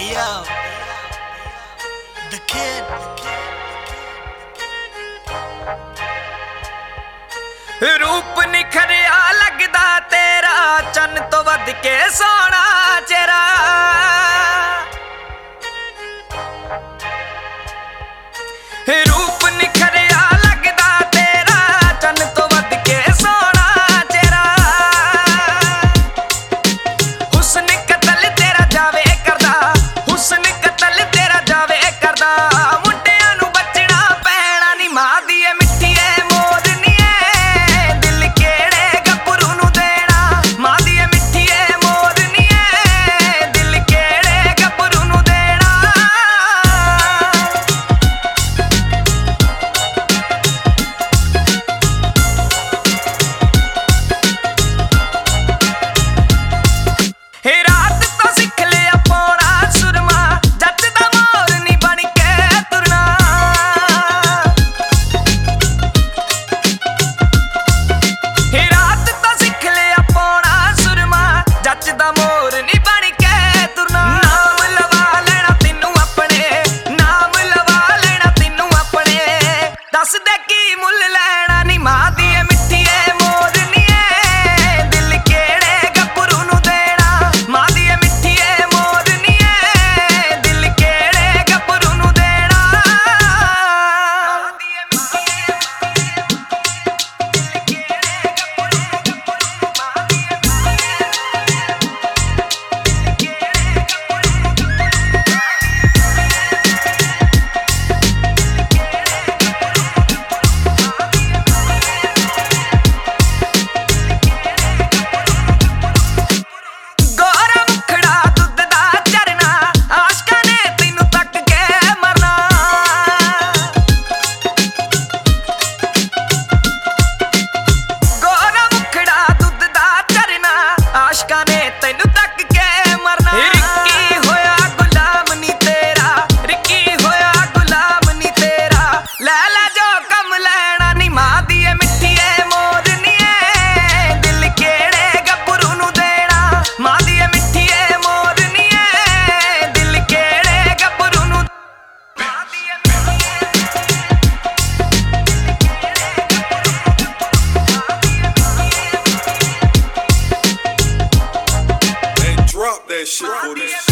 Hey yo, the kid. ਰੂਪ ਨਿਖਰਿਆ ਲੱਗਦਾ ਤੇਰਾ ਚੰਨ ਤੋਂ ਵੱਧ ਕੇ ਸੋਹਣਾ ਚਿਹਰਾ ਰੂਪ ਮੁੱਲ ਲੈਣਾ ਨਹੀਂ ਮਾਂ ਮੈਨੂੰ ਤੱਕ ਕੇ ਮਰਨਾ। shit. For this